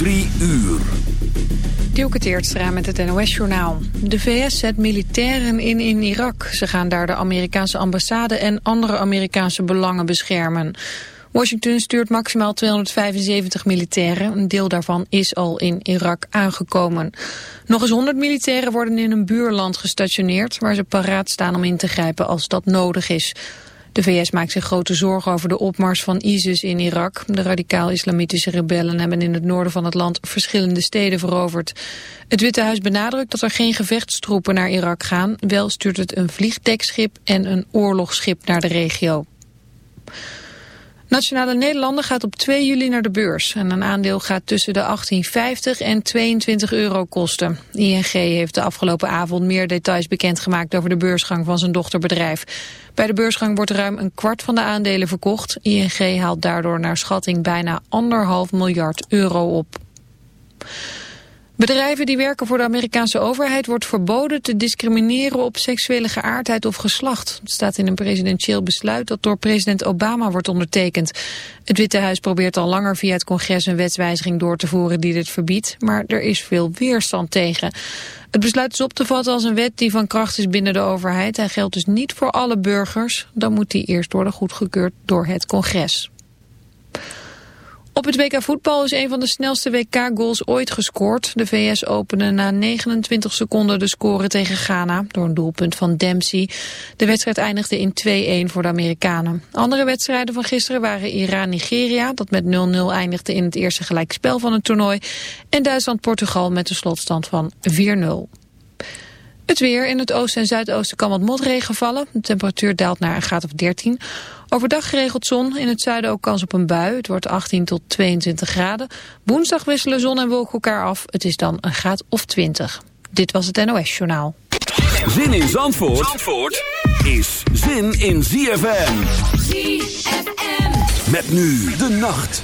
Drie uur. Dielke met het NOS-journaal. De VS zet militairen in in Irak. Ze gaan daar de Amerikaanse ambassade en andere Amerikaanse belangen beschermen. Washington stuurt maximaal 275 militairen. Een deel daarvan is al in Irak aangekomen. Nog eens 100 militairen worden in een buurland gestationeerd... waar ze paraat staan om in te grijpen als dat nodig is. De VS maakt zich grote zorgen over de opmars van ISIS in Irak. De radicaal-islamitische rebellen hebben in het noorden van het land verschillende steden veroverd. Het Witte Huis benadrukt dat er geen gevechtstroepen naar Irak gaan. Wel stuurt het een vliegdekschip en een oorlogsschip naar de regio. Nationale Nederlander gaat op 2 juli naar de beurs en een aandeel gaat tussen de 18,50 en 22 euro kosten. ING heeft de afgelopen avond meer details bekendgemaakt over de beursgang van zijn dochterbedrijf. Bij de beursgang wordt ruim een kwart van de aandelen verkocht. ING haalt daardoor naar schatting bijna anderhalf miljard euro op. Bedrijven die werken voor de Amerikaanse overheid wordt verboden te discrimineren op seksuele geaardheid of geslacht. Het staat in een presidentieel besluit dat door president Obama wordt ondertekend. Het Witte Huis probeert al langer via het congres een wetswijziging door te voeren die dit verbiedt, maar er is veel weerstand tegen. Het besluit is op te vatten als een wet die van kracht is binnen de overheid. Hij geldt dus niet voor alle burgers, dan moet die eerst worden goedgekeurd door het congres. Op het WK voetbal is een van de snelste WK-goals ooit gescoord. De VS opende na 29 seconden de score tegen Ghana door een doelpunt van Dempsey. De wedstrijd eindigde in 2-1 voor de Amerikanen. Andere wedstrijden van gisteren waren Iran-Nigeria, dat met 0-0 eindigde in het eerste gelijkspel van het toernooi. En Duitsland-Portugal met de slotstand van 4-0. Het weer. In het oosten en zuidoosten kan wat motregen vallen. De temperatuur daalt naar een graad of 13. Overdag geregeld zon. In het zuiden ook kans op een bui. Het wordt 18 tot 22 graden. Woensdag wisselen zon en wolken elkaar af. Het is dan een graad of 20. Dit was het NOS Journaal. Zin in Zandvoort, Zandvoort is zin in ZFM. ZFM. Met nu de nacht.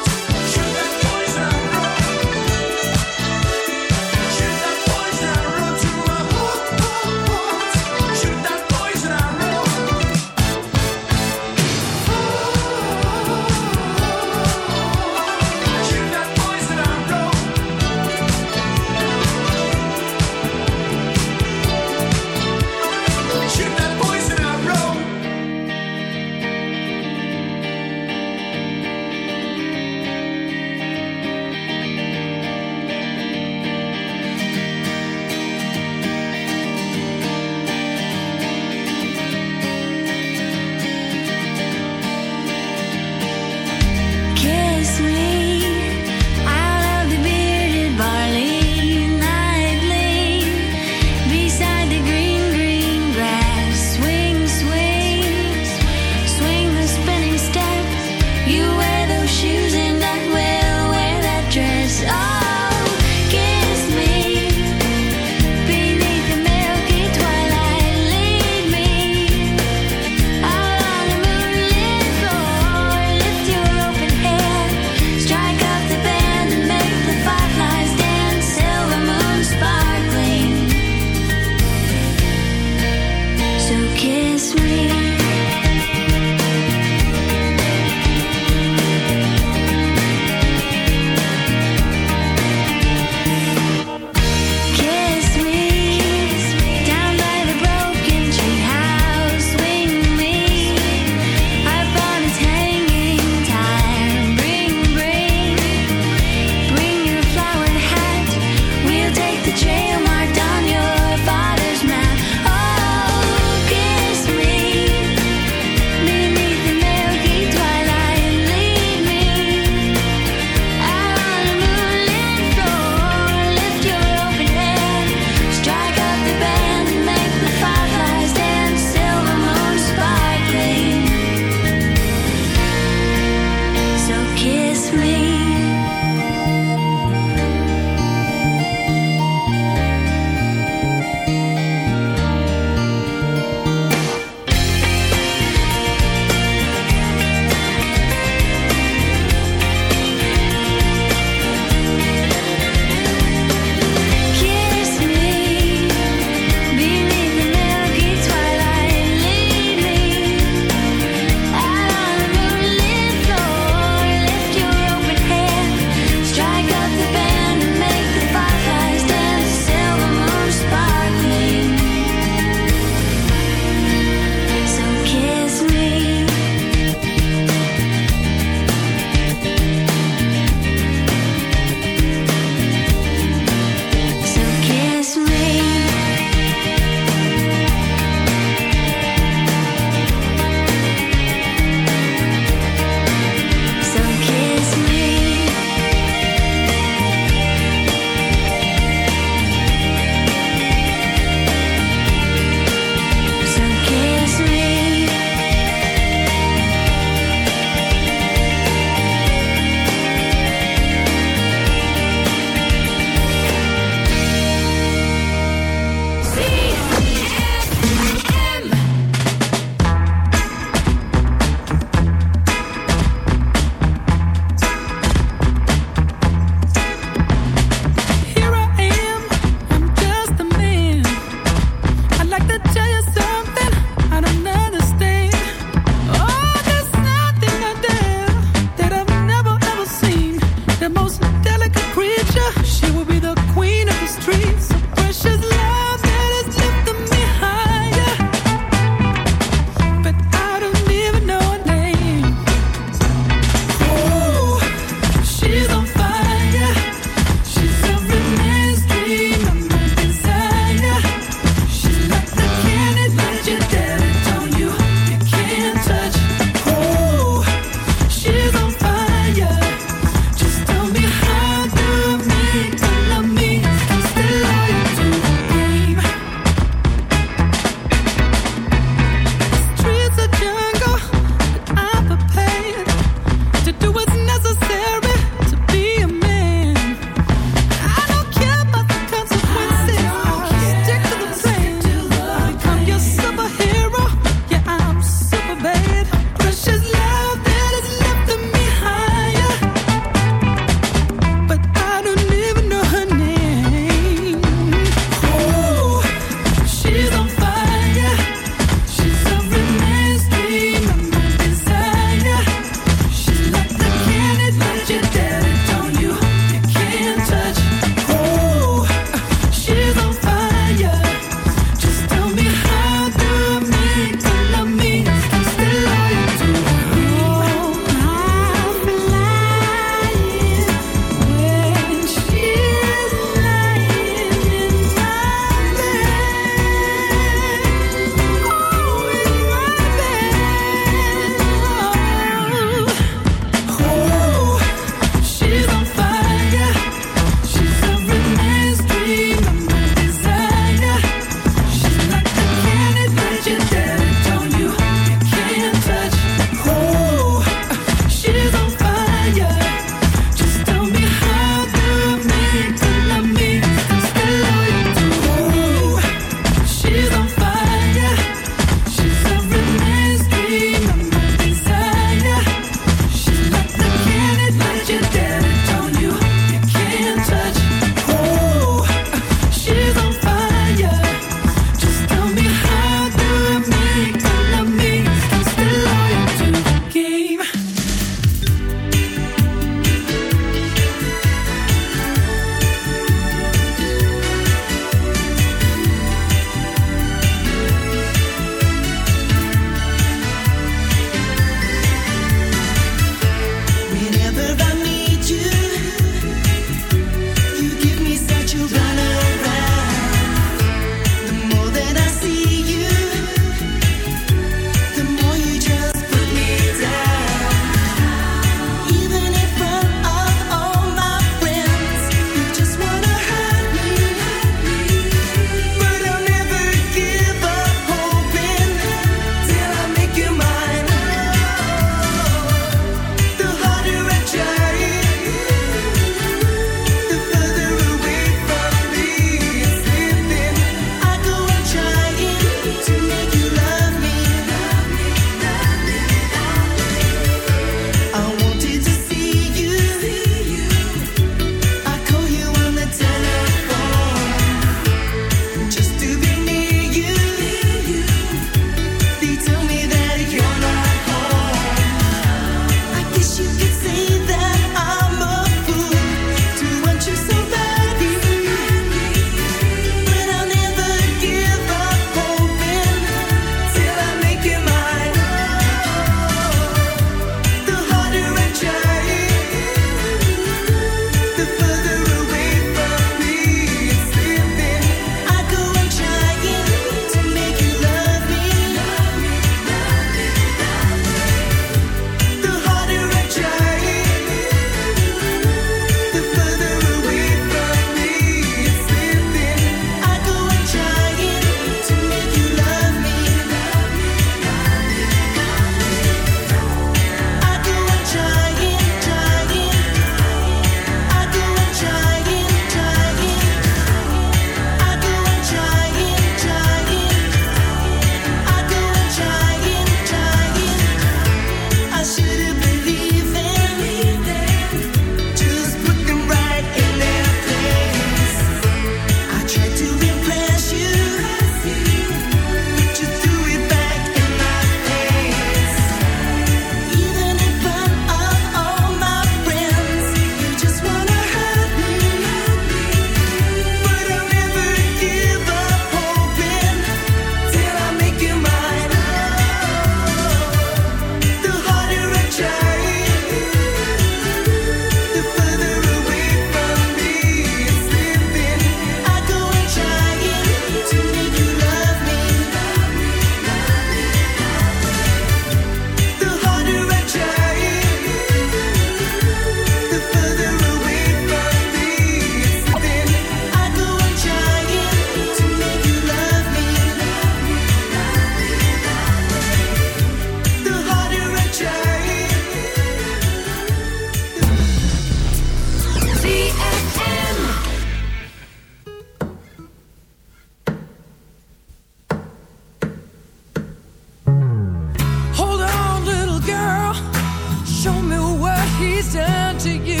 he's to you.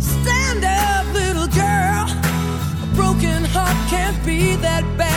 Stand up, little girl. A broken heart can't be that bad.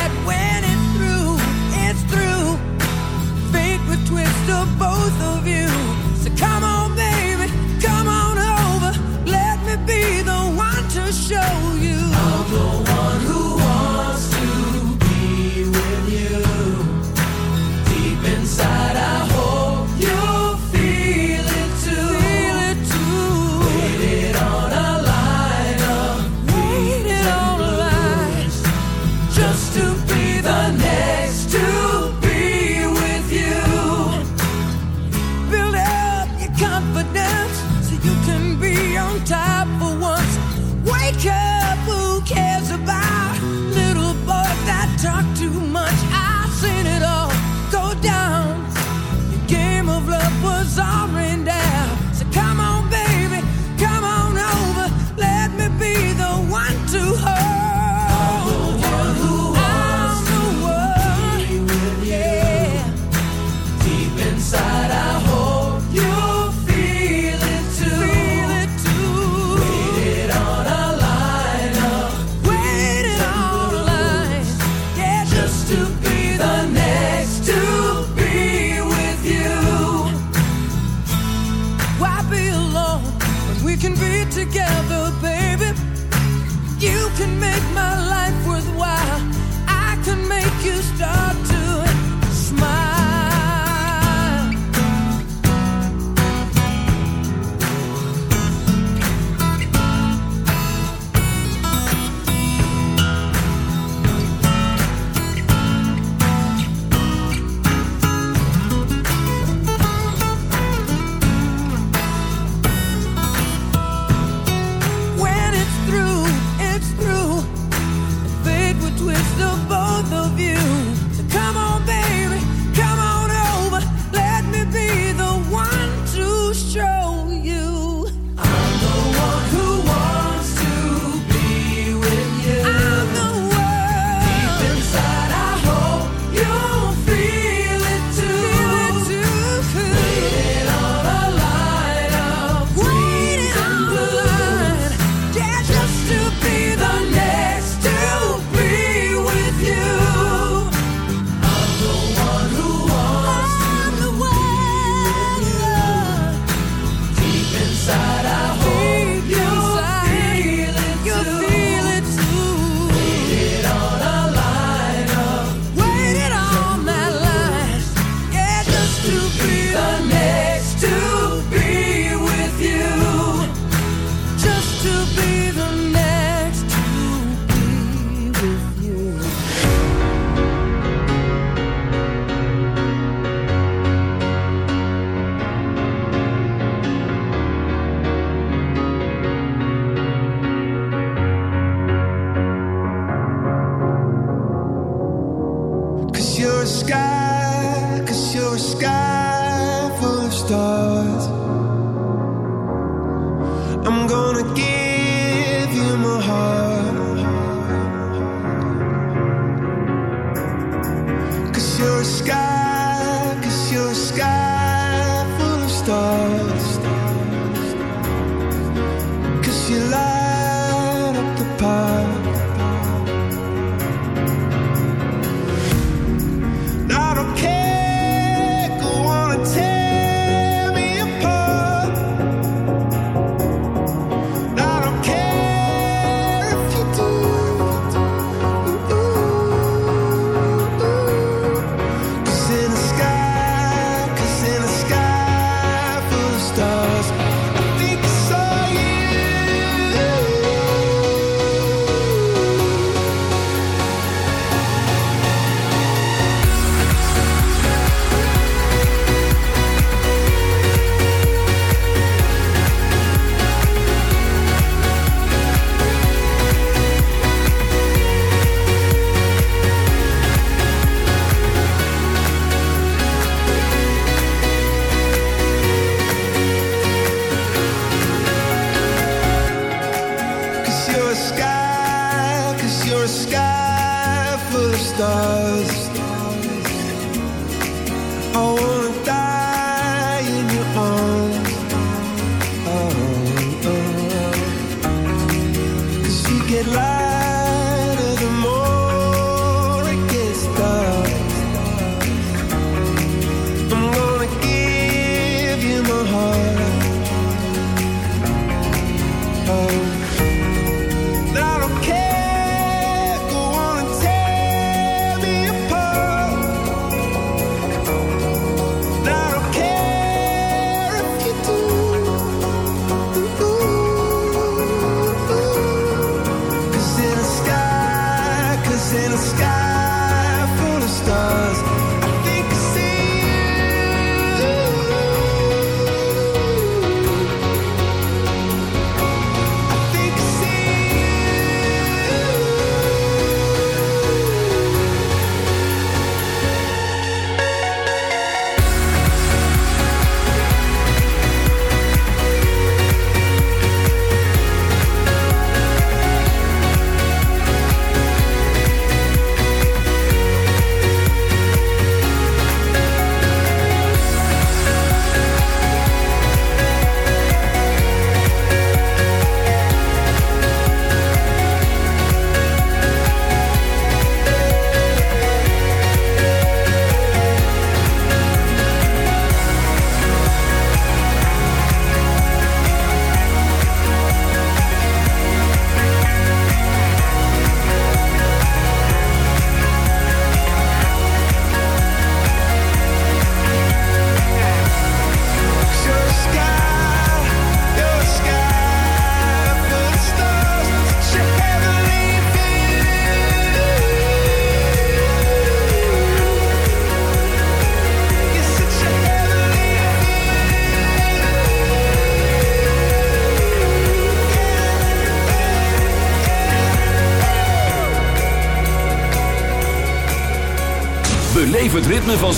Cause you're a sky, cause you're a sky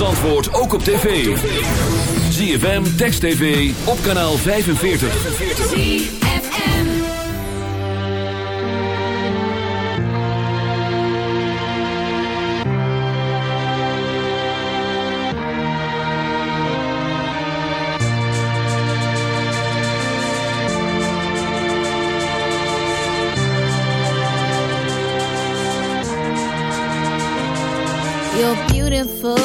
Antwoord ook op tv. ZFM, Text TV, op kanaal 45. ZFM You're beautiful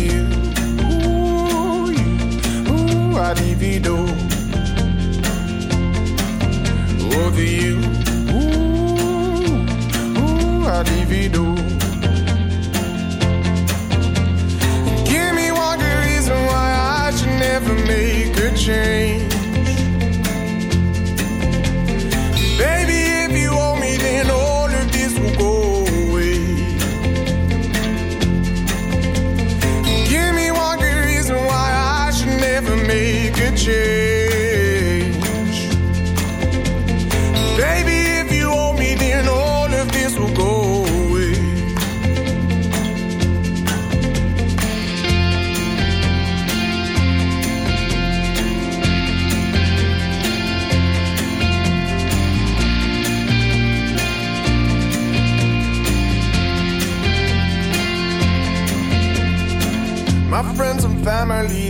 pa-di-di-do. Over you, ooh, ooh, ah-di-vi-do. Give me one good reason why I should never make a change.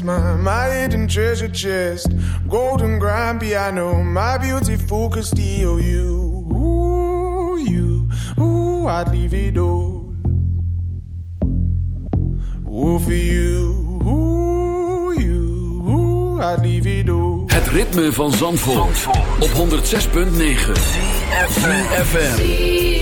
my, my hidden treasure chest. Golden grand piano, my beautiful steal You, ooh, you, ooh, I'd leave it all. Ooh, for you, ooh, you, ooh, I'd leave it all. Het ritme van Zandvoort, Zandvoort. op 106.9. FM.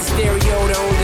stereo